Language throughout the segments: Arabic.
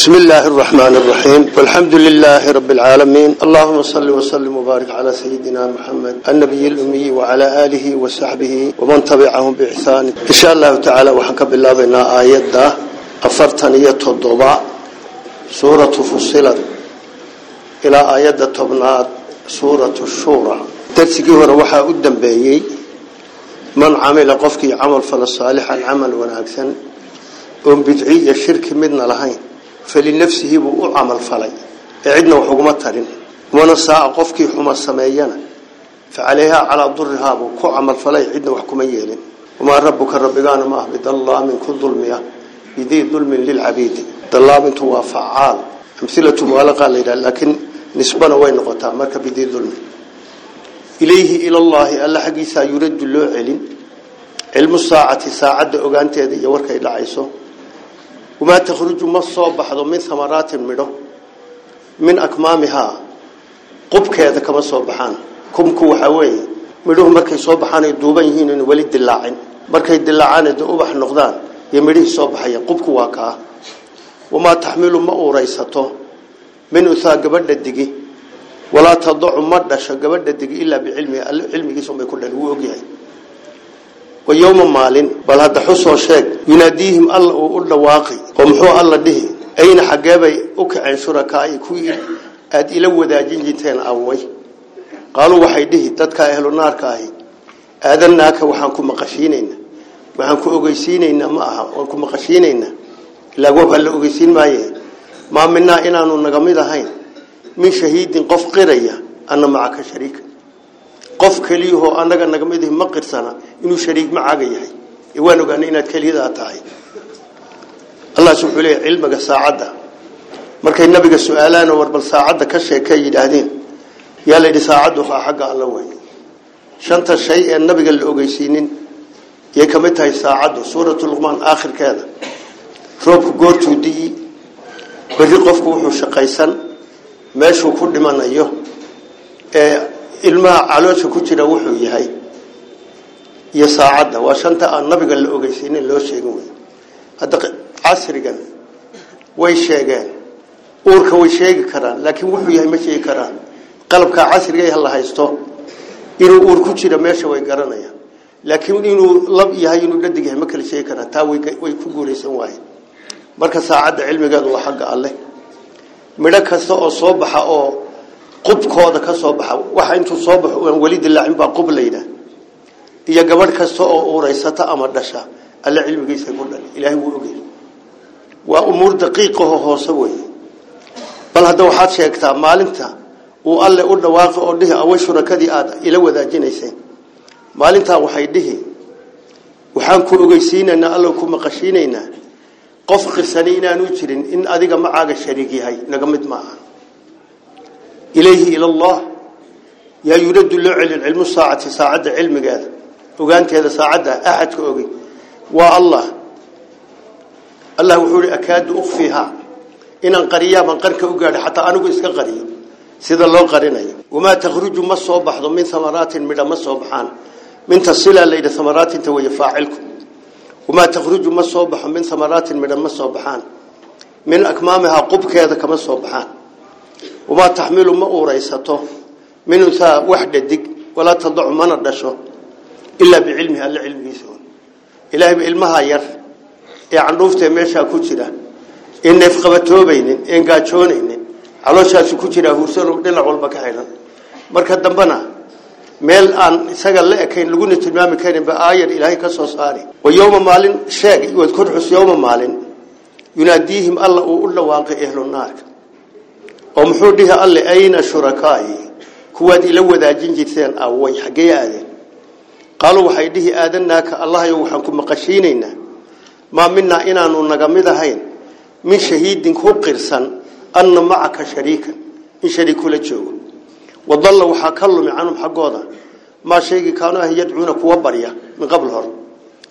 بسم الله الرحمن الرحيم. والحمد لله رب العالمين. اللهم صل وسلم وبارك على سيدنا محمد النبي الأمي وعلى آله وصحبه ومن تبعهم بإحسان. إن شاء الله تعالى وحكب الله بنا آيات أفرتنية الضباء سورة فصلت إلى آيات تبنات سورة الشورى. درسكي هو روحا قدام بيي. من عمل قفكي عمل فلصالحا عمل ونأكسن. ومن بدعية شرك مدنا لهين. falinafsihi buu u camalfalay ee cidna wax uguma tarin waman saa'a qofkii xuma sameeyana. Facaleyhaa calaa durihaa buu ku camalfalay cidna wax kuma yeelin. Wamaa rabbuka rabbigaana ma ah bidallaamin ku dulmiya bidii dulmin lilcabiidi dallaamintu waa facaal. Amilatu mubalaqaa la yidhaha laakiin nisbana way noqotaa marka bidii dulmi. Ilayhi ilallaahi alla xaggiisaa yuraddu loo celin. Cilmu saacati saacadda ogaanteeda iyo warkay dhacayso wamaa takhruju ma soo baxdo min amaraatin midho min akmaamihaa qubkeeda kama soo baxaan kubku waxaa weeye midhuhu markay soo baxaanay duuban yihiin in weli dilaacin markay dilaacaan de ubax noqdaan iyo midhihii soo baxaya qubku waa kaa wamaa taxmilu ma uuraysato min uhaa gabadha digi walaa tadacu ma dhasho gabadha digi ilaa bicilmiha all cilmigiisunbay ku dhan wuu ويوم مالين بل هذا حسو شيك يناديهم الله وقل واقي ومحو الله به أين حقابي أكعن شركائي كوي أد إلى وداجين جنتين أوي قالوا وحيده تدك أهل النار كاهي آذناك وحنكم مقشينين وحنكم أقيسينين معها وحنكم مقشينين لا قوة هل أقيسين معي ما منا إنا نغمد هين من شهيد قف قرية أنا معك شريك qof kaliyaho anaga naga mid ma qirsana inuu shariik macaaga yahay. Waan ogaanay inaad kaliyadaa tahay. Allah subxuu leeyahay cilmiga saacadda. Markay nabiga su'aalaan war ka sheekay yidhaahdeen yaa la yidhi waa xagga alla wey shanta shay ee nabiga la ogeysiinin yay ka tahay saacaddu suuratu luqmaan aakhirkeeda. Roobku goortuu di'i berri qofku wuxuu shaqaysan meeshuu ku dhimanayo ee ilmaha caloosha ku jira wuxuu yahay iyo saacadda. Waa shanta aan nabiga la ogeysiinin loo sheegin wey hadda casrigan way sheegeen uurka way sheegi karaan laakiin wuxuu yahay ma sheegi karaan. Qalabka casriga la haysto inuu uur ku jira meesha way garanayaan. Laakiin inuu lab yahay inuu dhadig yahay ma kala sheegi karaan. Taa way ku guulaysan waayeen marka saacadda cilmigeedu waa xagga alleh midho kasta oo soo baxa oo qubkooda ka soo baxa. Waxa intuu soo baxo aan wali dilaacin baa qub leeyda iyo gabadh kasta oo uuraysata ama dhasha alla cilmigiisa ku dhalay ilaahay wuu ogay waa umuur daqiiqo hoose weey bal hadda waxaad sheegtaa maalinta uu alle u dhawaaqo oo dhihi away shurakadii aad ila wadaajinayseen. Maalinta waxay dhihi waxaan ku ogeysiinaynaa alla ku maqashiinaynaa. Qof qirsani inaanu jirin in adiga macaaga shariig yahay naga mid ma aha إليه إلى الله. يا يرد العلم الساعة ساعة علم هذا. وقانت هذا ساعة أحد كأوغي والله الله وحوري أكاد أخفيها. إن قرية من قرك أقال حتى أنا قلت قرية. سيد الله قريني وما تخرج ما الصبح من ثمرات من ما الصبحان من تصلة لإلى ثمرات توي فاعلكم. وما تخرج ما الصبح من ثمرات من ما الصبحان من أكمامها قبك هذا كما الصبحان wamaa taxmilu ma uuraysato min unhaa wax dhadig walaa tadacu mana dhasho ilaa bicilmihi alle cilmigiisa ilaahayba ilmaha yar ee candhuuftae meeshaa ku jira ee neefqabatoobaynin een gaajoonaynin calooshaasi ku jiraa huursano dhinac walba ka xidhan marka dambena meel aan isaga la ekayn laguna tilmaami karinba aayar ilaahay ka soo saari wa yowma maalin sheeg wadkorxus yowma maalin yunaadiihim alla uu u dhawaaqay ehlunaarka oo muxuu dhihi alle ayna shurakaai kuwaad ila wadaajin jirteen away xagee aadeen qaaluu waxay dhihi aadanaaka allahayo waxaan ku maqashiinaynaa maa minaa inaanu naga mid ahayn min shahiidin ku qirsan anna macaka shariikan in shariikula joogo wadalla waxaa ka lumi canhum xaggooda maa shaygii kaanu ah yadcuuna kuwa barya min qabl hor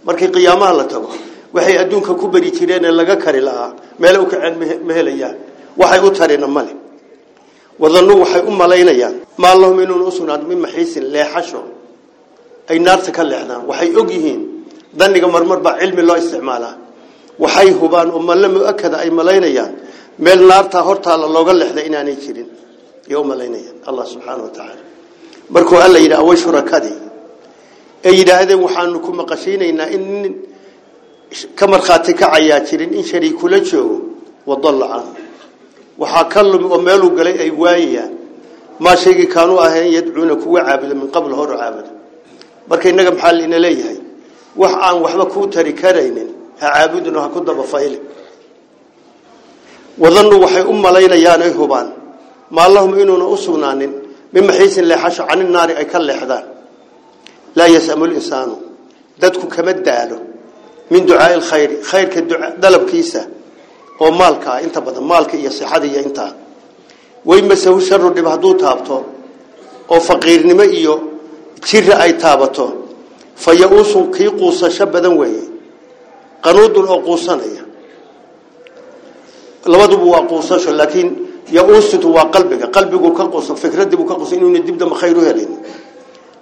markii qiyaamaha la tago waxay adduunka ku bari jireen ee laga kari lahaa meele u kaceen ma helayaan waxay u tarina male wadannuu waxay u malaynayaan. Maa lahum inuun u sugnaado min maxiisin leexasho. Ay naarta ka leexdaan. Waxay og yihiin daniga marmar baa cilmi loo isticmaalaa. Waxay hubaan oo malle mu'akada ay malaynayaan. Meel naarta hortaala looga lexday inaanay jirin. Iyo u malaynaya allah subxaana wa tacaala markuu alla yidhi away shurakadii. Ay yidhaahdeen waxaanu ku maqashaynaynaa in nin ka markhaati jirin in shariikula joogo. Wadalla waxaa ka lumi oo meeluu galay ay waayayaan maa shaygii kaanuu ahayn yadcuuna kuwa caabuda min qabl hor caabuda marka innaga maxaa laina leeyahay wax aan waxba kuu tari karaynin ha caabudin oo ha ku dabafayli wadannu waxay u malaynayaan ay hubaan maa lahum inuuna u sugnaanin min maxiisin leexasho cani naari ay ka leexdaan laa yasamu linsaanu dadku kama daalo min ducaai lkhayri khayrka dalabkiisa oo maalka ah inta badan maalka iyo sixada iyo intaa way masahu sharu dhib hadduu taabto oo faqiirnimo iyo jira ay taabato. Fa ya-uusun kii quusasho badan weeye qanuudun oo quusanaya. Labaduba waa quusasho laakiin ya-uusitu waa qalbiga. Qalbigu ka quusan fikradiibuu ka quusan inuuna dibdamba khayr u helin.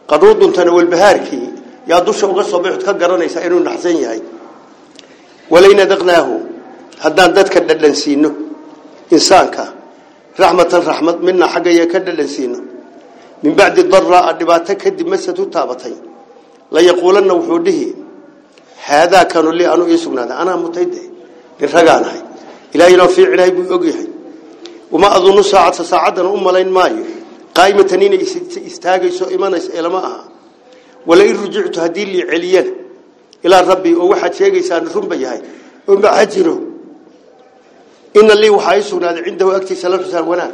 Qanuuduntana walbahaarkii yaa dusha uga soo bixid ka garanaysaa inuu naxsan yahay. Walayn adaqnaahu haddaan dadka dhadhansiino insaanka raxmatan raxmad midna xaggaya ka dhadhansiino. Min bacdi daraa dhibaato kadib masad u taabatay. Layaquulanna wuxuu dhihi haadaa kanu li anuu ii sugnaaday anaa mutayde nin ragaan ahay. Ilahay inoo fiicinahay buu ogyahay uma adunnu saacata saacaddana u malayn maayo. Qaa'imatan inay istaagayso imanaysa ilama aha. Walain rujictu haddii lii celiyana ilaa rabbi oo waxaad sheegaysaan runba yahay oo maxaa jiro ina lii waxaa ii sugnaaday cindahu agtiisa la xusaan wanaag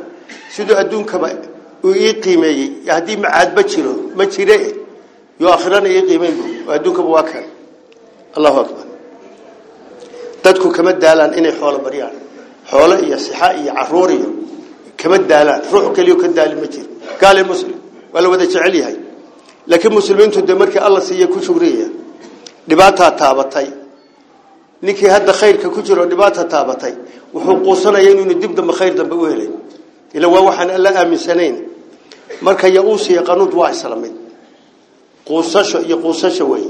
siduu adduunkaba uu ii qiimeeyey haddii macaadba jiro ma jire yo aakhirana ii qiimeyn bu adduunkaba waa kan allahu akbar dadku kama daalaan inay xoolo baryaan xoolo iyo sixa iyo caruur iyo kama daalaan ruux keliyo ka daali ma jiro gaale muslim waa la wada jecel yahay laakiin muslimiintu de markii alla siiya ku shugriya dhibaataa taabatay ninkii hadda khayrka ku jiro dhibaata taabatay wuxuu quusanaya inuuna dib dambe khayr dambe u helay. Ila waa waxaan alla aaminsanayn. Marka ya-uus iyo qanuud waa isla mid. Quusasho iyo quusasho wey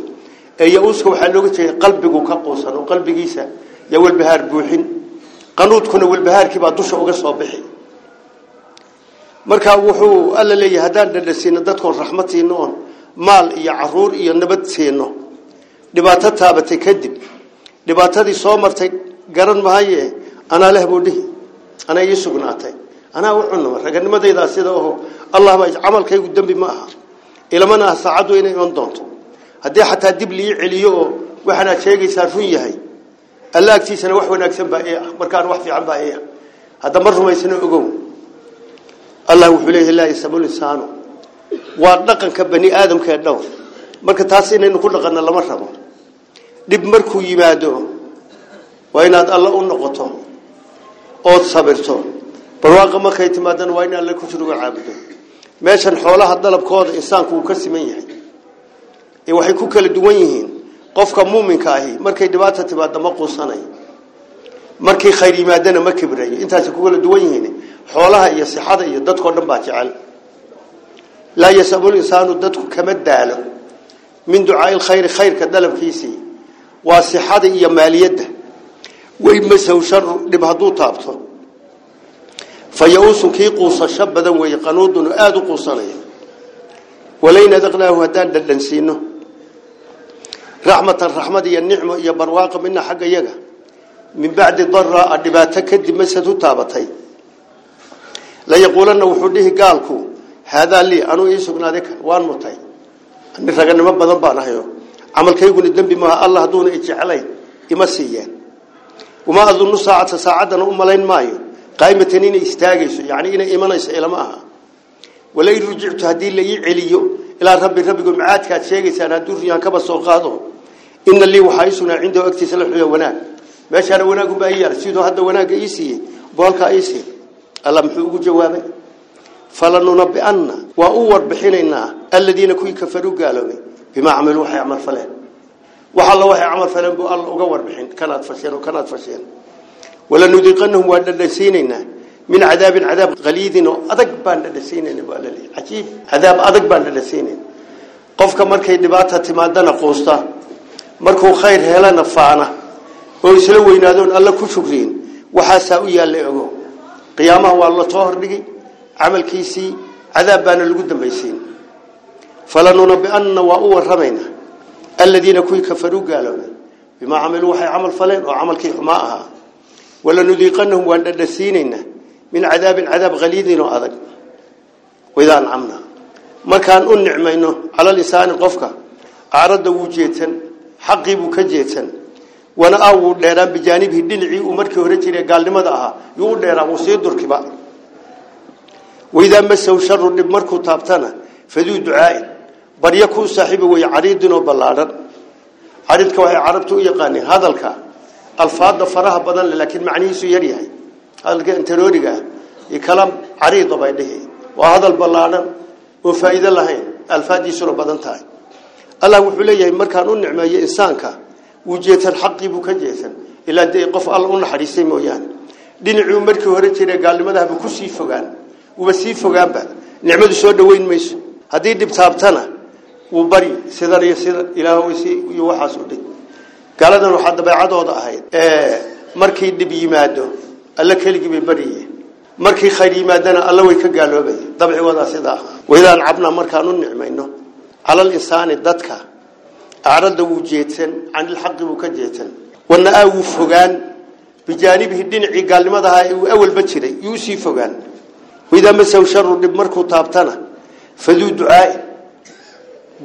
ee ya-uuska waxaa looga qalbigu ka quusan oo qalbigiisa yaa walbahaar buuxin. Qanuudkuna walbahaarkiibaa dusha uga soo bixi. Marka wuxuu alla leeyahay haddaan dhadhasiino dadkoon raxmad maal iyo carruur iyo nabad siino dhibaato taabatay kadib dhibaatadii soo martay garan mahaye anaa leh buu dhihi anaa ii sugnaatay anaa u cunama raganimadaydaa sida oho allahba camalkaygu ma aha ilamana ah inay on doonto. Haddii xataa dib lii celiyo oo waxaanaad sheegaysaa run yahay alla wax wanaagsan baa ii markaan wax fiican baa ii ah hadda ma rumaysano ogow. Allah wuxuu leeyahay laa yasabuul insaanu waa dhaqanka bani aadamkee dhow marka taas inaynu ku dhaqanno lama rabo dhib markuu yimaado waa inaad alla u noqoto ood sabirto barwaaqa markay timaadana waa in alla ku jiruga caabudo meeshan xoolaha dalabkooda insaanku uu ka siman yahay ee waxay ku kala duwan yihiin qofka muuminka ahi markay dhibaata timaado ma quusanayo markii khayr yimaadana ma kibrayo intaasay ku kala duwan yihiin xoolaha iyo sixada iyo dadkoo dhan baa jecel laa yasamul insaanu dadku kama daalo min ducaai lkhayri khayrka dalabkiisii hadduu taabto fa ya-uusun kii quusasho badan weeye qanuudun oo aada u quusanaya walayn adaqnaahu haddaan dhadhansiino raxmatan raxmad iyo nicmo iyo barwaaqa mina xagga yaga min bacdi daraa dhibaato kadib masad u taabatay layaquulanna wuxuu dhihi gaalku haadaa lii anuu ii sugnaaday kan waan mutay ani raganimo badan baan ahayo camalkayguna dembi maaha alla hadduuna ijeclayn ima siiyeen uma adunnu saacata saacaddana u malayn maayo qaa'imatan inay istaagayso yacni inay imanayso ilama aha walain rujictu haddii la ii celiyo ilaa rabbi rabbigu macaadkaad sheegaysaan hadduu riyaan kaba soo qaado ina lii waxaa ii sugnaa cindahu agtiisa la xuya wanaag meeshaana wanaagunbaa ii yaala siduu hadda wanaagga ii siiyey boolkaa ii siiy alla muxuu ugu jawaabay falanunabi'anna waa u warbixinaynaa aladiina kuwii kafaruu gaaloobay bimaa camiluu waxay camal faleen wax alla waxay camal faleen buu alla uga warbixin kanaad fasheen oo kanaad fasheen walanudiiqanahum waan dhadhansiinaynaa min cadaabin cadaab qaliidin oo adag baan dhadhansiinayna buu alla leeyahay cajiib cadaab adag baan dhadhansiinayna qofka markay dhibaata timaadana quusta markuu khayr helana faana oo isla weynaadoon alla ku shukriyin waxaasaa u yaallay ogo qiyaamaha waa la hordhigi camalkiisii cadaab lagu dambaysiin فلننبئن وأو الرمين الذين كوي كفروا قالوا بما عملوا وحي عمل فلين وعمل كي حماءها ولنذيقنهم واندسينين من عذاب عذاب غليظ وأذك وإذا أنعمنا. ما كان النعمة إنه على لسان قفك. أعرض وجيتا حقي بكجيتا وأنا أول ديران بجانبه دلعي ومركي هرتيني قال لماذا يقول ديران وسيدر كبار وإذا مسه شر لبمركو تابتانا فذو دعائي. Baryo kuu saaxiiba wey cariidinoo ballaadhan caridka waxay carabtu u yaqaaneen hadalka alfaada faraha badan laakiin macnihiisu yar yahay. Hadalka antarooriga ah kalaam cariida bay dhihi. Waa hadal ballaadhan oo faa'iido lahayn alfaadiisuna badan tahay. Allah wuxuu leeyahay markaan u nicmeeyo insaanka wuu jeesan xaqii buu ka jeesan. Ilaa dee qof alla u naxariistay mooyaane. Dhinacii markii hore jiray gaalnimadahaba ku sii fogaan. Uba sii fogaanba. Nicmadu soo dhaweyn mayso. Haddii dhib bari sidan iyo sidan ilaahwsi iyo waxaas u dhig gaaladan waxaa dabeecadooda ahayd markii dhib yimaado alla keligii bay baryiye markii khayr yimaadana alla way ka gaaloobay dabcigoodaa sidaa waydaan cabnaa markaan u nicmayno calal insaani dadka acradda wuu jeedsan canilxaqi buu ka jeedsan wanaa wuu fogaan bijaanibihi dhinacii gaalnimadaha ee uu awalba jiray yuu sii fogaan waidaa masaw sharu dhib markuu taabtana faduu ducaai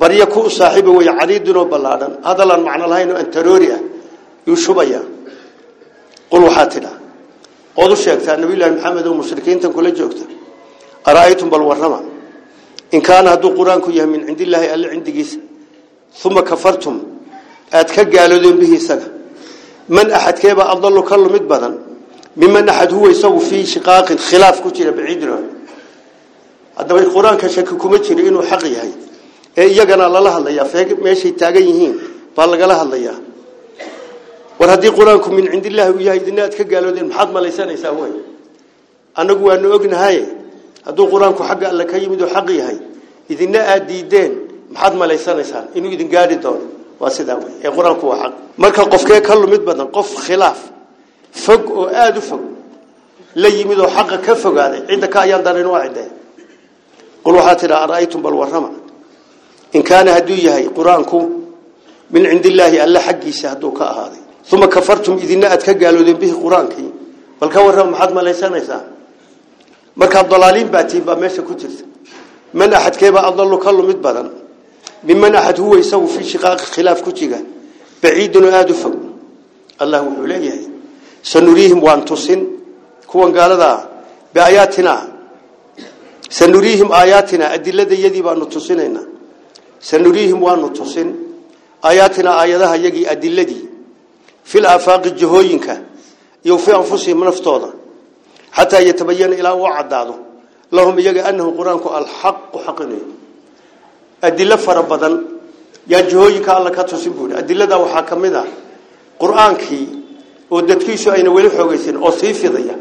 baryo ku u saaxiiba wey cariidinoo ballaadhan hadalaan macno lahayn oo antaroori ah yuu shubaya qul waxaa tidha ood u sheegtaa nabiyullaahi maxamed oo mushrikiintan kula joogta ara'aytum bal warrama in kaana hadduu qur-aanku yahay min cindi illaahi alle cindigiisa uma kafartum aad ka gaaloodeen bihi isaga man axadkeebaa adalu ka lumid badan miman axad huwa isagu fii shiqaaqin khilaaf ku jira baciidin haddaba qur-aanka shaki kuma jiro inuu xaq yahay ee iyagana lala hadlayaa meeshay taagan yihiin baa lagala hadlayaa war haddii qur-aanku min cindillaahi uu yahay idina aad ka gaaloodeen maxaad malaysanaysaa wey annagu waanu ognahay hadduu qur-aanku xagga alle ka yimid oo xaq yahay idina aad diideen maxaad malaysanaysaan inuu idin gaari doono waa sidaa wey ee qur-aanku waa xaq marka qofkee ka lumid badan qof khilaaf fog oo aada u fog la yimid oo xaqa ka fogaaday cidda ka ayaan daran waa cidde qul waxaa tidha ara'aytum bal warrama in kaana hadduu yahay qur'aanku min cindi illaahi alle xaggiisa hadduu ka ahaaday uma kafartum idina aad ka gaaloodeen bihi qur'aankii bal ka warrama maxaad malaysanaysaa markaa dalaaliin baatiin baa meesha ku jirta man axadkeebaa adalu ka lumid badan miman axad huwa isagu fii shiqaaqi khilaaf ku jiga baciidin oo aada u fog allah wuxuu leeyahay sanuriihim waan tusin kuwan sanuriihim waanu tusin aayaatina aayadaha yagii adiladii fil aafaaqi jahooyinka iyo fii anfusihim naftooda xataa yatabayana ilaa uu caddaado lahum iyaga anahu qur-aanku alxaqu xaqinay adilo fara badan yaa jahooyinka alla ka tusin buui adiladaa waxaa ka mid ah qur-aankii oo dadkiisu ayna weli xoogaysan oo sii fidaya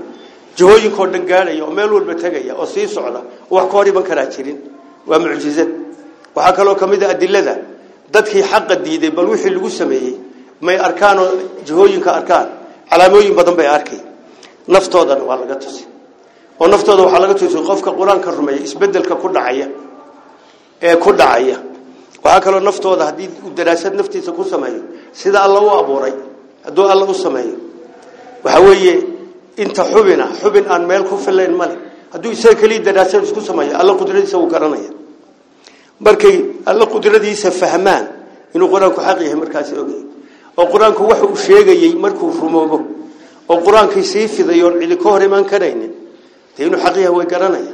jahooyinkao dhan gaadhaya oo meel walba tegaya oo sii socda wax ka hor iman karaa jirin waa mucjizad waxaa kaloo ka mid a adilada dadkii xaqa diiday bal wixii lagu sameeyey may arkaan oo jahooyinka arkaan calaamooyin badan bay arkay naftoodana waa laga tusi. Oo naftooda waxaa laga tusi qofka qur'aanka rumeeya ku dhacaya ee ku dhacaya. Waxaa kaloo naftooda haddii uu daraasad naftiisa ku sameeyo sida alla u abuuray hadduu alla u sameeyo. Waxa weeye inta xubina xubin aan meel ku filayn male hadduu isaga keliya daraasad isku sameeyo alla qudradiisa uu garanaya markay alla qudradiisa fahmaan inuu qur-aanku xaq yahay markaasi ogay oo qur-aanku waxa uu sheegayey markuu rumoobo oo qur-aankii sii fidayoon cidi ka hor imaan karaynin dee inuu xaq yahay way garanaya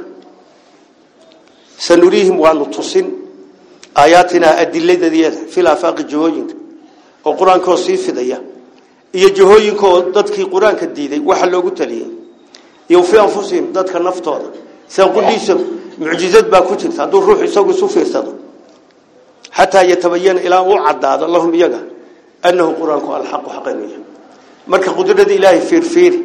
sanuriihim waanu tusin aayaatinaa adiladayada fil aafaaqi jahooyinka oo qur-aankaoo sii fidaya iyo jahooyinka oo dadkii qur-aanka diiday waxa loogu taliyey iyo fii anfusihim dadka naftooda ku jirta hadduu ruux isagu isu fiirsado xataa yatabayana ilaa uu caddaado lahum iyaga annahu qur-aanku alxaqu xaqanuya marka qudrada ilaahay fiirfiiri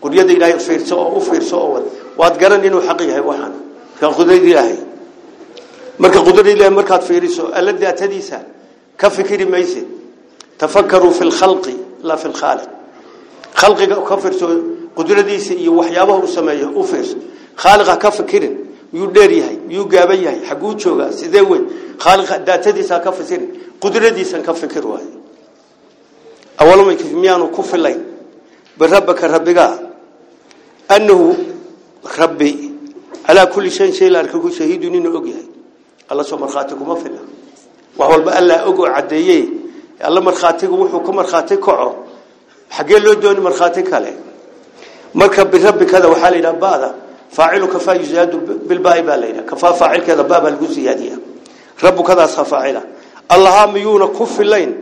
quryada ilaahay fiirso oo u fiirso oo wad waad garan inuu xaq yahay waxaan marka qudrada ilaahay marka qudrada ilaahay markaad fiiriso alla daatadiisa ka fikiri maysid tafakkaruu fi lkhalqi laa fi lkhaaliq khalqiga ka fiirso qudradiisa iyo waxyaabaha uu sameeyo u fiirso khaaliqa ka fikirin miyuu dheer yahay miyuu gaaban yahay xaguu joogaa sidee wey khaaliqa daatadiisa ka fikirin qudradiisan ka fikir waayo awalama miyaanu ku filayn birabbaka rabbigaa annahu rabbi calaa kulli shayin shay la arka ku shahiidun inuu og yahay alla soo markhaati kuma fila wax walba allaa og oo caddeeye alla markhaatigu wuxuu ka markhaati kaco xaggee loo dooni markhaati kale marka birabbikada waxaa la yidhaha ba'da ba baa lagu siyaadiya rabbukadaasaa faacila allahaa miyuuna ku filayn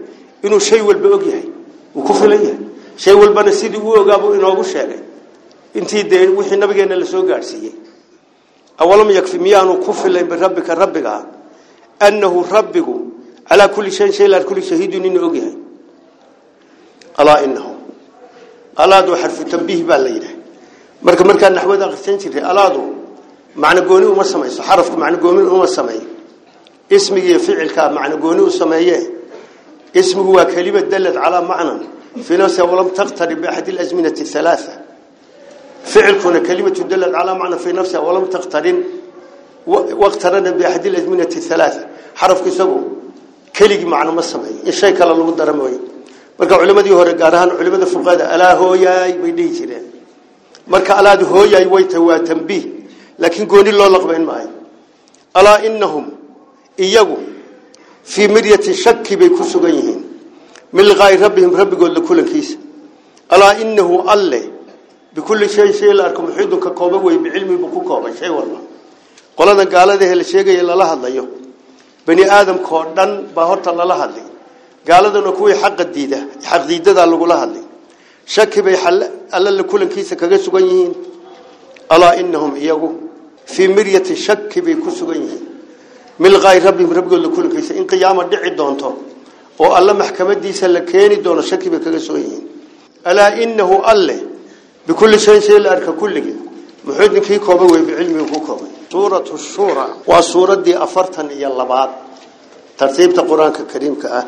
inuu shay walba og yahay uu ku filan yahay shay walbana sidii uu ogaabuu inoogu sheegay intii dee wixii nabigeena la soo gaadhsiiyey awalam yakfi miyaanu ku filayn birabbika rabbiga annahu rabbigu calaa kulli shayin shay la kulli shahiidun inuu og yahay alaa inahu alaadu xarfu tanbiih baa la yidhaha marka markaa naxwada akhrisan jirtay alaadu macno gooni uma samayso xarafku macno gooni uma sameeyo ismiga iyo ficilka macno gooni u sameeye ismigu waa kelima dalad calaa macnan fii nafsi walam taqtarib biaxad alazminati halaatha ficilkuna kelimatu dalad calaa macnan fii nafsi walam taqtarin waqtarana biaxad alazminati halaatha xarafku isagu keligii macno ma sameeyo in shay kale lagu dara mooye marka culimadii hore gaar ahaan culimada fuqaada alaa hooyaay bay dhihi jireen marka alaad hooyaay way tahay waa tanbiih laakiin gooni loo laqbayn maayo alaa inahum iyagu fii miryati shaki bay ku sugan yihiin min liqaa'i rabbihim rabbigood la kulankiisa alaa inahu alle bikulli shay shay la arko muxiidun ka kooban wey bicilmi buu ku koobay shay walba qolada gaaladahe la sheegaya lala hadlayo bani aadamkaoo dhan baa horta lala hadlay gaaladuna kuwii xaqa diida xaq diidadaa lagula hadlay شك بي حل ألا لكل كيسة كغسوغيين ألا إنهم إياغو. في مرية شك بي كسوغيين من غير ربي ربي لكل كيس إن قيامة دعي دونتو. و ألا محكمة دي سلكيني دون شك بي كغسوغيين ألا إنه ألا. بكل شيء سيئ الأركة كل جيد محيطن كي كوبوي بعلمي وكوبوي سورة الشورى. وسورة دي أفرتن إيا اللبات ترتيب القرآن الكريم كا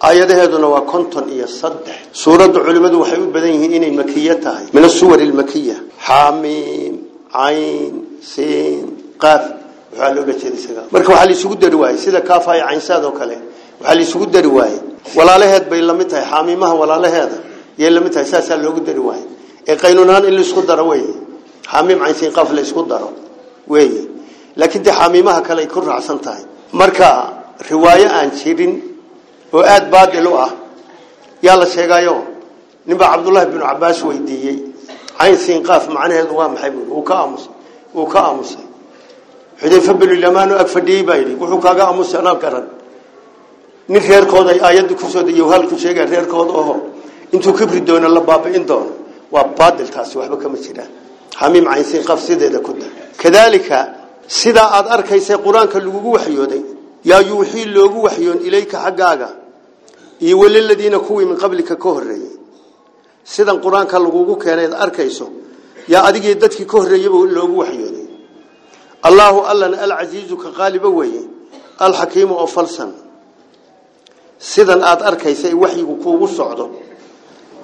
aayadaheeduna waa konton iyo saddex. Suuradda culimmadu waxay u badan yihiin inay makiye tahay. Min asuwar ilmakiya xaamiim cayn siin qaaf waxaa looga jeeda isaga. Marka waxaa la isugu dari waayey. Sida kaafaya caynsaad oo kale. Waxaa la isugu dari waayey. Walaalaheed bay la mid tahay. Xaamiimaha walaalaheeda yay la mid tahay. Saasaa loogu dari waayey. Ee qaynunahaan in la isku daro wey xaamiim cayn siin qaaf la isku daro wey laakiin dee xaamiimaha kale ay ku raacsan tahay. Marka riwaayo aan jirin oo aada baadil u ah. Yaa la sheegayo ninbaa cabdullaahi binu cabaas weydiiyey. Cayn siin qaaf macnaheedu waa maxay buui uu ka aamusay. Uu ka aamusay. Xudayfa binulyamaan ag fadhiyey baa yidhi wuxuu kaaga aamusay anaa garan. Nin reerkooda ay aayadda ku soo dejiy halku sheegaya reerkooda oho intuu kibri doono la baabi'in doono. Waa baadil taasi waxba kama jiraan xamiim cayn siin qaaf sideeda ku da kadaalika sidaa aada arkaysay qur'aanka lagugu waxyooday يا يوحي لوغ وحيون إليك حقاغا إي وللذين كوي من قبلك كهري. سدا قرانك لوغو كينيد اركايسو يا اديغي ددكي كهريي بو لوغ الله الله العزيز كغالب وهي الحكيم وفلسن. سدا اد اركايساي وحيغو كوغو سوقدو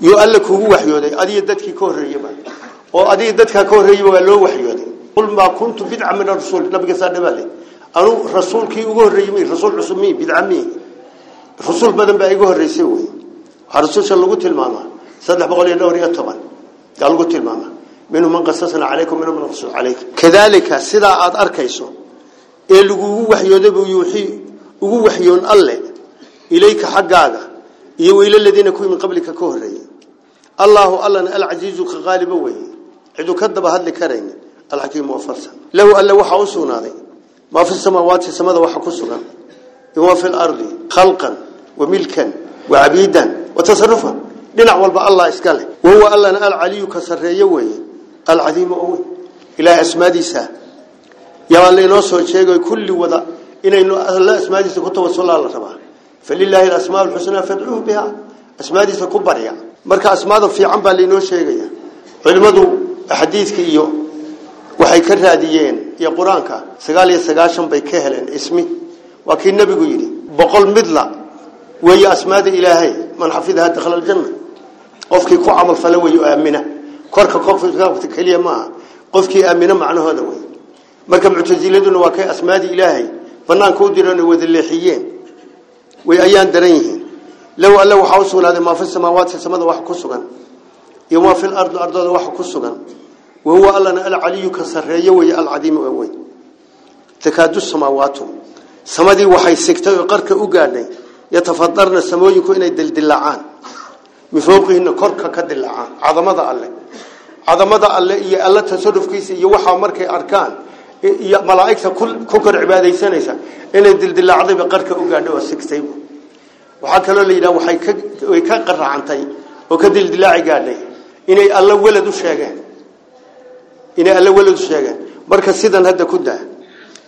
يو الله كوغو وحيوداي ادي ددكي كهريي با أو ادي ددكا كهريي بو لوغ وحيوني. قل ما كنت بدع من الرسول. نبي صلى الله عليه وسلم bidca mi rasuul badan baa igu horreysay wey waxaa rasuulsha lagu tilmaamaa saddex boqol iyo dhowr iyo toban yaa lagu tilmaamaa minhu man qasasna calaykum minhu man qasus calaykum kadaalika sidaa aada arkayso ee lagugu waxyooday buu yuuxii ugu waxyoon alle ilayka xaggaaga iyo weylaladiina kuwii min qablika ka horreeyey allaahu allana alcasiizu ka qaaliba weeye ciduu ka daba hadli karayni alxakiimu wafarsan lahu alle waxaa u sugnaaday wa fi lardi khalqan wa milkan wa cabiidan wa tasarufan dhinac walba allah iska leh wahuwa allana alcaliyu ka sarreeye weeye alcadiimu oo weyn ilaahay asmaadiisa yaa laynoo soo sheegay kulli wada inaynu alla asmaadiisa ku tawasulaa la rabaa falilaahi alasmaa lxusnaa fadcuuhu biha asmaadiisa ku barya marka asmaada fiican baa laynoo sheegaya culimmadu xadiidka iyo waxay ka raadiyeen iyo qur-aanka sagaal iyo sagaashan bay ka heleen ismi waa kii nebigu yidhi boqol midla weeye asmaada ilaahay man xafidaha dakhala aljanna qofkii ku camal fala weeyo aamina korka qofka kaliya maaha qofkii aamino macnahooda wey marka muctasiladuna waa kay asmaadi ilaahay banaanka u direen wada leexiyeen way ayaan daran yihiin low alla waxa u sugnaaday ma fi samaawaati samada wax ku sugan iyo ma fi al-ard ardada wax ku sugan wa huwa allana al-aliyu ka sareeyo way al-adim way takaadu samaawaatu samadii waxay sigtay oo qarka u gaadhay yatafadarna samooyinku inay dildilacaan mifooqihina korka ka dilacaan cadamada alle cadamada alle iyo alla tasarrufkiisa iyo waxa markay arkaan iyo malaa'ikta ku kor cibaadeysanaysa inay dildilacday qarka u gaadhay oo sigtay waxa kale la yiraahdo waxay ka way ka qaracantay oo ka dildilaaci gaadhay inay alla walad sheegeen alla marka sidan hadda ku daa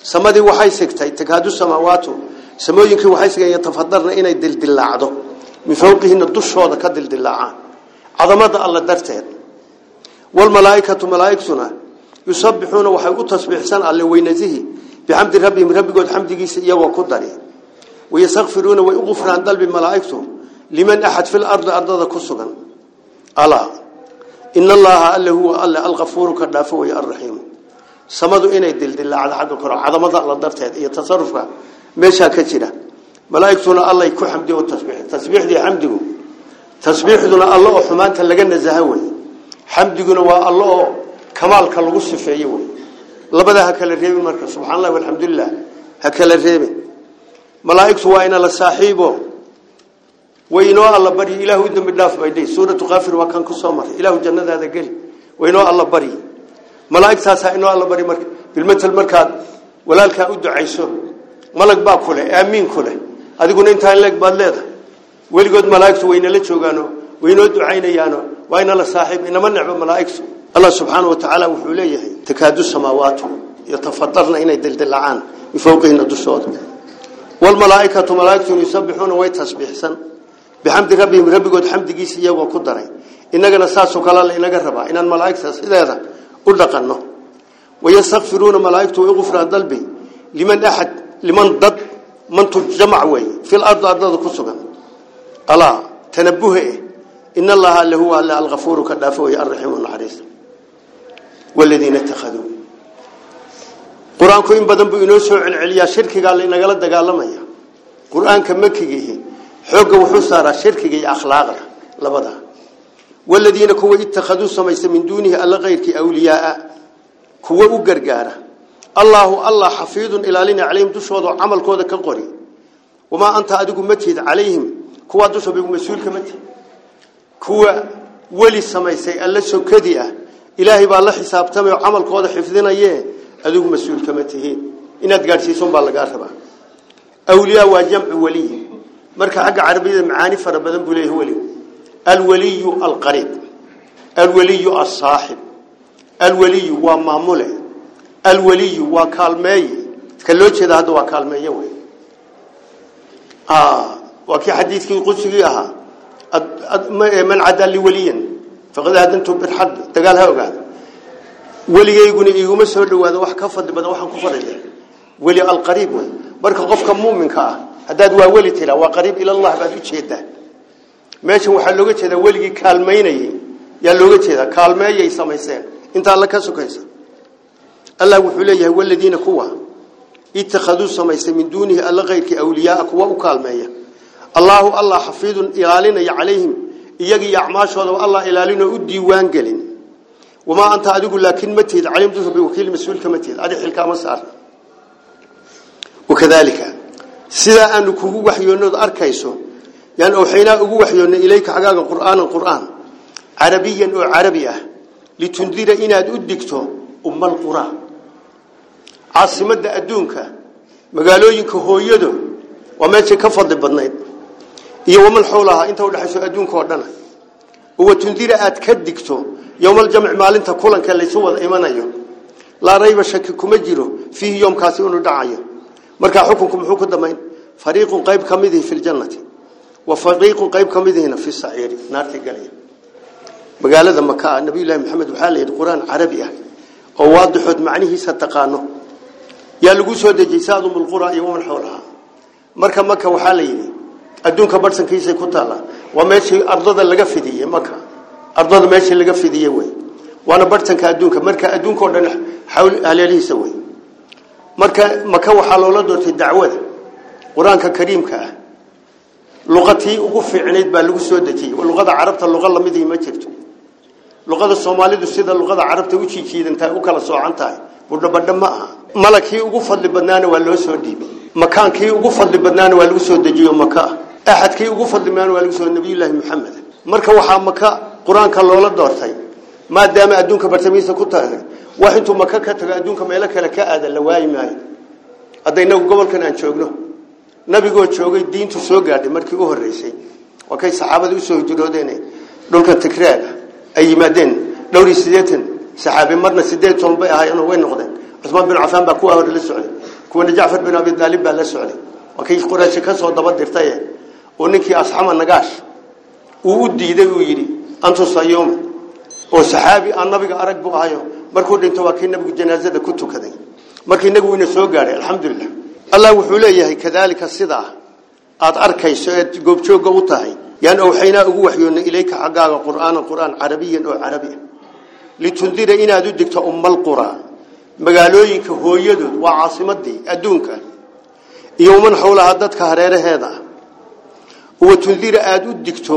samadii waxay sigtay takaadu samaawaatu samooyinkii waxay sigeen tafadarna inay dildilaacdo min fawqihina dushooda ka dildilaacaan cadamada alla darteed wal malaa'ikatu malaa'ikatuna yusabbixuna waxay u tasbiixsan alle weynazihi bihamdi rabbihim rabbigood xamdigiisa iyagoo ku dari ويستغفرون ويغفران دلب ملائكته لمن أحد في الأرض أرض كسغا ألا إن الله ألا هو ألا الغفور كدافو الرحيم. سمدوا إني دل دل على حق القرآن. عظمة الله درته يتصرفها ماشا كتيرا ملائكتنا الله يكون حمده والتسبيح تسبيح دي حمده. تسبيح دنا الله وحمان تلقنا زهوي. حمدنا والله كمال كالغو سفيه لبدا هكذا الريبي مركز سبحان الله والحمد لله. وينو الله بري إله ودم بالدافع بيدي. سورة غافر وكان كصامر إله جنة هذا قال وينو الله بري. ملاك ساسا إنه الله بري مرك. بالمثل مركات. ولا لك أود عيسو. ملك باب كله. آمين كله. هذا يقول إنتهى لك بعد ليه ويلقد ملاك سو وين اللي وينو دعاء نيانه وين صاحب. إن من نعبد ملاك الله سبحانه وتعالى وحوليه تكاد السماوات يتفطرن هنا يدل دلعان. يفوقهن الدسوات والملائكة ملائكة يسبحون ويتسبح سن inay dildilacaan bifowqihina dushooda والملائكة ملائكة يسبحون ويتسبحسن بحمد ربهم ربكود حمد جيس يجوا كدري. إنك نساسو كلا إنك ربا. إن الملائكة إذا أردقنا ويستغفرون ملائكة ويغفر ذنبي لمن أحد لمن ضد من تجمع وي. في الأرض أرض كسبا. ألا تنبه إن الله اللي هو الغفور كدافو الرحيم الحريص والذين اتخذوا. qur-aanku in badan buu inoo soo celceliyaa shirkigaa lainagala dagaalamaya qur-aanka makigiihi xoogga wuxuu saaraa shirkiga iyo akhlaaqda labada. Waladiina kuwa ittakhaduu samaysta min duunihi alla kayrkii awliyaaa kuwa u gargaara. Allaahu allah xafiidun ilaalina calayhim dushooda camalkooda ka qori. Wamaa anta adigu ma tihid calayhim kuwaa dushooda mas'uulka kuwa weli samaysay alla sokadi ah ilaahay baa la xisaabtamay oo camalkooda xifdinaye adigu mas'uul kama tihiin. Inaad gaadhsiiso baa lagaa rabaa awliyaa waa jamcu waliy marka xagga carabiyada macaani fara badan buu leeyahay weli alwaliyu alqariib alwaliyu alsaaxib alwaliyu waa maamule alwaliyu waa kaalmeeye ka loo jeeda hadda waa kaalmeeye wey waa kii xadiidkii qudsigii ahaa man cadaa liwaliyan faqad aadantu birxad dagaal ha ogaada weligayguna iguma soo dhawaado wax ka fadli badan waxaan ku fadhiya weli alqariib wey marka qofka muuminka ah waa weli tiraa waa qariib ilallah baad u jeedaa meeshan waxaa looga jeedaa weligii kaalmaynayay yaa looga jeedaa kaalmeeyay samayseen inta alla ka sokaysa allah wuxuu leeyahay waladiina kuwa ittakhaduu samaystay min duunihi alla kayrkii awliyaaa kuwa u kaalmeeya allaahu allah xafiidun ilaalinaya calayhim iyagii acmaashooda allah ilaalinoo u diiwaan gelin وما أنت أدق لكن متيد علم دوسه بوكيل مسؤول كمتيد أدي حلك مسار وكذلك سيدا أن كوجو وحيون أركيسو يعني أوحينا أجو وحيون إليك حقاق القرآن القرآن عربيا أو عربية لتنذر إن أدكتو أم القرآن عاصمة أدونك مقالوينك هو يدو وما تكفض بالنيد iyo waman xoolaha inta u dhaxayso adduunka oo dhan oo tundira aad ka digto الجمع maalinta kulanka la soo wada imanayo. La rayba shaki kuma jiro fihi yawmkaasi uu dhacayo. Marka xukunku muxuu ku damayn fariiqun qayb kamidii fil jannati wa fariiqun qayb kamidina fi sa'ir naarti galay magaalada makka nabi ilaahi maxamed waxa la yidhi quraan carabi ah oo waadixood macnihiisa taqaano yaa lagu soo dejiyay saadumul qura iyo man xoolaha marka makka waxa la yidhi adduunka barsankiisa ku taala waa meeshii ardada laga fidiyay makka ardada meeshii laga fidiyay way waana bartanka adduunka marka adduunka oo dhan xawl haleelihiisa wey marka maka waxaa loola doortay dacwada qur'aanka kariimka ah. Luqatii ugu fiicnayd baa lagu soo dejiyey. Luqada carabta luqa lamidii ma jirto. Luqada soomaalidu sida luqada carabta u jiijiidantahay u kala soocan tahay budhabadha ma aha. Malakii ugu fadli badnaana waa loo soo dhiibay. Makaankii ugu fadli badnaana waa lagu soo dejiyo maka axadkii ugu fadli badnaana waa lagu soo nabiyullaahi maxamed marka waxaa maka qur'aanka loola doortay maadaama adduunka bartamihiisa ku tahay wax intuu maka ka tago adduunka meelo kale ka aada la waayi maayo. Hadda inagu gobolkan aan joogno nabigoo joogay diintu soo gaadhay markii u horeysay waa kay saxaabadii u soo hijroodeen dhulkan tigraaga ay yimaadeen dhowr iyo siddeetan saxaabi marna sideed toban bay ahaayeen way noqdeen. Cusmaan bin cafaan baa kuwa hore la socday kuwana jacfar bin abi daalib baa la socday. Waa kay quraysh ka soo daba dirtay oo ninkii oo saxaabi aan nabiga arag buu ahayo markuu dhinto waa kii nabigu janaazada ku tukaday markii nabigu ina soo gaadhay alxamdulilah allah wuxuu leeyahay kadaalika sidaa aad arkayso ee goobjooga u tahay yaan awxaynaa ugu waxyoona ilayka xaggaaga qur'aanan qur'aan carabiyan oo carabi ah litundira inaad u digto ummalqura magaalooyinka hooyadood waa caasimadii adduunka iyo man xowlaha dadka hareeraheeda ah wa tundira aada u digto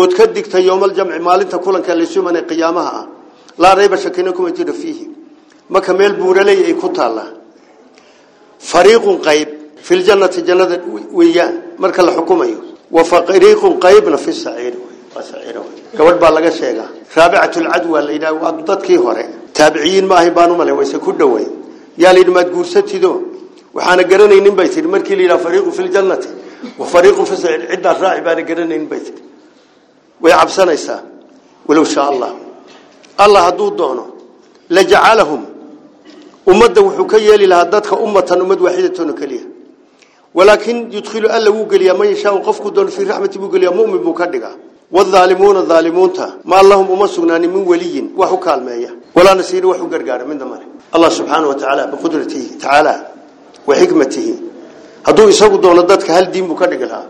ood ka digta yowmaljamci maalinta kulanka laysumanay qiyaamaha ah laa rayba shakina kuma jiro fiihi marka meel buuraley ay ku taallaa fariiqun qayb fi ljannati jannada weeyaan marka la xukumayo wa fariiqun qaybna fi saciiri gabadh baa laga sheegaa raabicatlcadwa la yidhaha waa dadkii hore taabiciyiin ma ahayn baan u malay wayse ku dhowey yaa la yidhi maad guursatido waxaana garanaynin bay tihi markii la yidhaha fariiqun fi ljannati wa fariiqun fi saciir ciddaa raaci baana garanaynin bay tihi ويعبسنيسا ولو شاء الله الله هدو دونه لجعلهم أمد وحكية للهدادك أمة أمد وحيدة كليه ولكن يدخل ألا وقليا من يشاء وقفك دون في رحمة بقليا مؤمن بكردك والظالمون الظالمون تا ما اللهم أمسقناني من ولي وحكال مايا ولا نسير وحكرقار من دمار الله سبحانه وتعالى بقدرته تعالى وحكمته هدو يساق دون الهدادك هل دين بكردك لها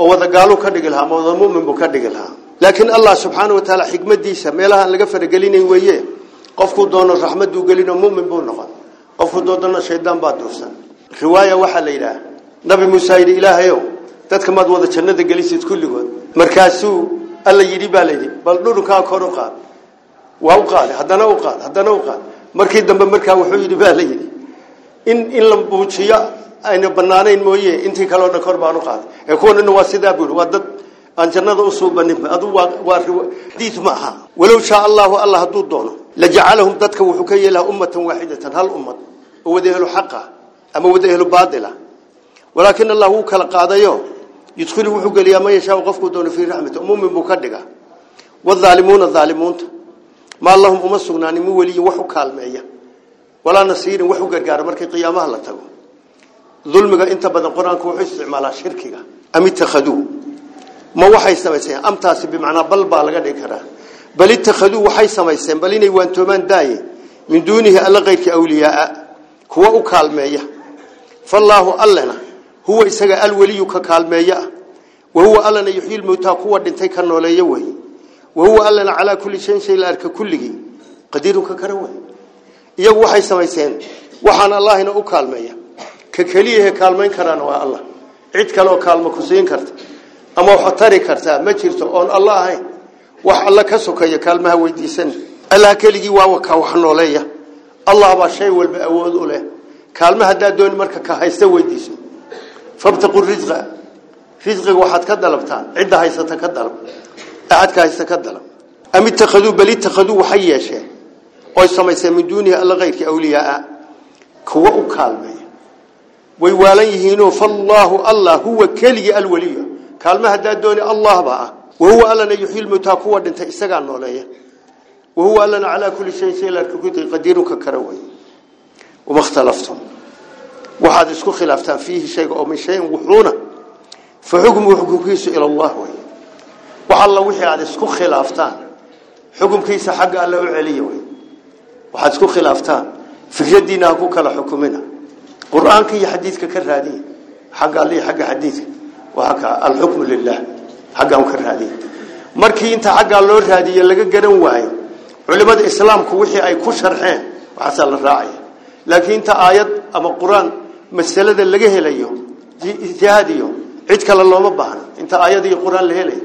أو ذا قالوا كردك لها أو ذا مؤمن بكردك لها لكن الله سبحانه وتعالى حكمة ديسة ما لها لقفر قليني وياه. قفكو دون الرحمة وقلنا مؤمن بون نقض قفكو دون الشيطان بعد درسان رواية واحدة إلى نبي موسى إلى إله يوم تدك ما دوضة شندة قليسة تكلها مركاسو الله يريبا لدي بل نورو كاو كورو قاد وهو قاد حدنا وقاد حدنا وقاد مركي دنبا مركا وحو يريبا لدي إن, إن لم بوشيا أين بنانين موية. إنتي كالونا كوربانو قاد يكون إنه واسدابون وادت aan jannada u suubanin adu waa waa diid ma aha walow shaa allahu allah hadduu doono lajacalahum dadka wuxuu ka yeelaha ummatan waaxidatan hal ummad oo wada ehlu xaqa ama wada ehlu baatila walaakin allah wuu kala qaadayo yudkhilu wuxuu geliyaa man yashaa qofkuu doono fii raxmati umumin buu ka dhigaa waalimuuna aalimuunta maa lahum uma sugnaanin min weliyin wax u kaalmeeya walaa nasiirin wax u amtaasi bimacnaa bal baa laga dhigi karaa bal ittakhaduu waxay samayseen bal inay waantoomaan daaye min duunihi alla keyrka awliyaaa kuwa u kaalmeeya fallaahu allena huwa isaga alweliyu ka kaalmeeya ah wa huwa allana yuxyi lmowtaa kuwa dhintay ka nooleeya wey wa huwa allana calaa kulli shayin shay la arka kulligii qadiirun ka kara wey iyagu waxay samayseen waxaan allahina u kaalmeeya ama wax tari kartaa ma jirto oon alla ahayn wax alla ka sokeeya kaalmaha weydiisan allah keligii waa ka wax nooleeya allah baa shay walba awood u leh kaalma haddaad dooni marka ka haysta weydiiso fabtaqu risqa risqiga waxaad ka dalabtaan cidda haysata ka dalab axadka haysta ka dalab am ittakhaduu bal ittakhaduu waxay yeesheen oy samayseen min duunihi alla keyrkii awliyaaa kuwa u kaalmeeya way waalan yihiinoo fallaahu allah huwa keligii alweliyu كلمة هذا دوني الله بقى. وهو ألا يحيي الموتى قوّد أنت إستجعل نوليا وهو ألا على كل شيء شيء كوكتي قدير وككروي وما اختلفتم. وحد يسكو خلافته فيه شيء أو من شيء وحونا. فحكم وحكم كيس إلى الله وين وحلا وحي على يسكو خلافته حكم كيس حق على العلي وين وحد يسكو خلافته في يدنا كوكلا حكمنا. قرآن كي حديث ككر هذه حق علي حق حديث وهكا الحكم لله. حقا مكر هذه. مركي انت حقا اللور هذه يلقى قرن واي. علماء الإسلام كوحي أي كشر حين وحسن الرعي لكن انت آيات أما القرآن مسألة اللقه ليهم اتهاديهم عدك الله مبهن انت آيات القرآن له لي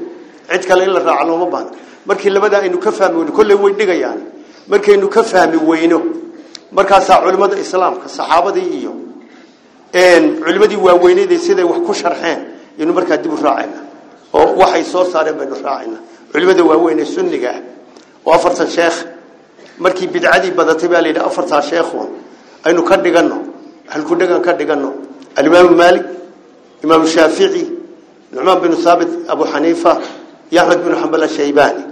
عدك الله الرعى الله مبهن مركي اللي بدأ إنه كفهم وينه. كله هو اندقى يعني. مركي إنه كفهم وينه. مركي أصلا علماء الإسلام كالصحابة دي ايهم إن علماء دي وويني دي سيدة وحكو شرحين. Aynu markaa dib u raacayna. Oo waxay soo saareen baynu raacayna. Culimada waaweyn ee sunniga ah. Oo afartan sheekh. Markii bidcadii badatay baa la yidhi afartaa sheekhuun aynu ka dhiganno. Halku dhagan ka dhiganno. Alimaamu maalik imaamu shaafici nucmaan binu haabit abu xaniifa iyo axmed binu xambal ashaybaani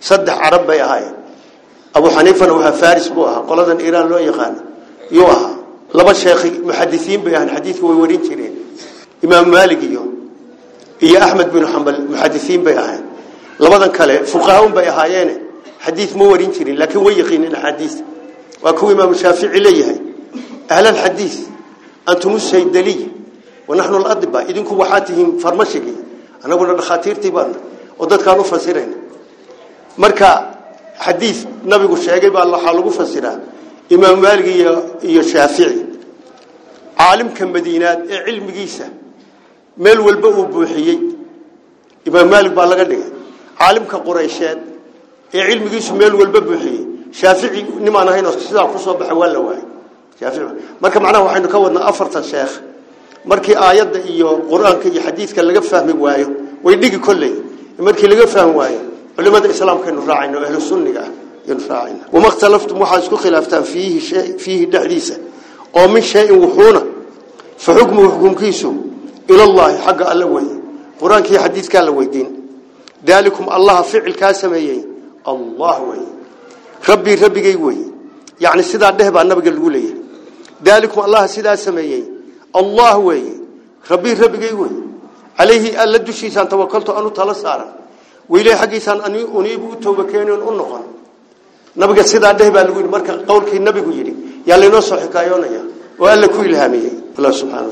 saddex carab bay ahaayeen. Abu xaniifana waxaa faris buu ahaa. Qoladan iiraan loo yaqaano yuu laba sheekhi muxadisiin bay ahaan xadiidka way warin jireen imaamu maalik iyo iyo axmed binu xambal muxadisiin bay ahayn labadan kale fuqahaun bay ahaayeene xadiid ma warin jirin laakiin way yaqiineen axaadiis waa kuwa imaamu shaafici leeyahay ahlalxadiis antum saydaliy wanaxnu ladiba idinku waxaa tihiin farmashigii anaguna dhakhaatiirtii baana oo dadkaan u fasirayna marka xadiid nabigu sheegay baa waxaa lagu fasiraa imaamu maalig iyo iyo shaafici caalimka madiinaad ee cilmigiisa meel walba uu buuxiyey imaam maalig baa laga dhigay caalimka quraysheed ee cilmigiisu meel walba buuxiyey shaafici nimaan ahayn oo sidaa ku soo baxay waa la waayay shaafici marka macnaha waxaynu ka wadnaa afartan sheekh markii aayadda iyo qur-aanka iyo xadiidka laga fahmi waayo way dhigi kolley markii laga fahmi waayo culimada islaamkaynu raacayno ahlu sunniga ah aynu raacayna wama ikhtalaftum waxaad isku khilaaftaan fiihi fiihi dhexdiisa oo min shayin wuxuuna fa xukmuhu xukumkiisu إلى الله حق الله وين قرآن كي حديث كان لويدين ذلكم الله فعل كاسميين الله وي ربي ربي جي وين يعني سيدا ذهب النبي الأولي ذلكم الله سيدا سميين الله وين ربي ربي جي وين عليه ألا دشيس أن توكلت أن تلا سارا وإليه حقيس أن أني أنيب توبكين أنقان نبي سيدا ذهب الأولي مرك قول كي النبي يجري يا لنا كايونا يا وألا كل هامي الله سبحانه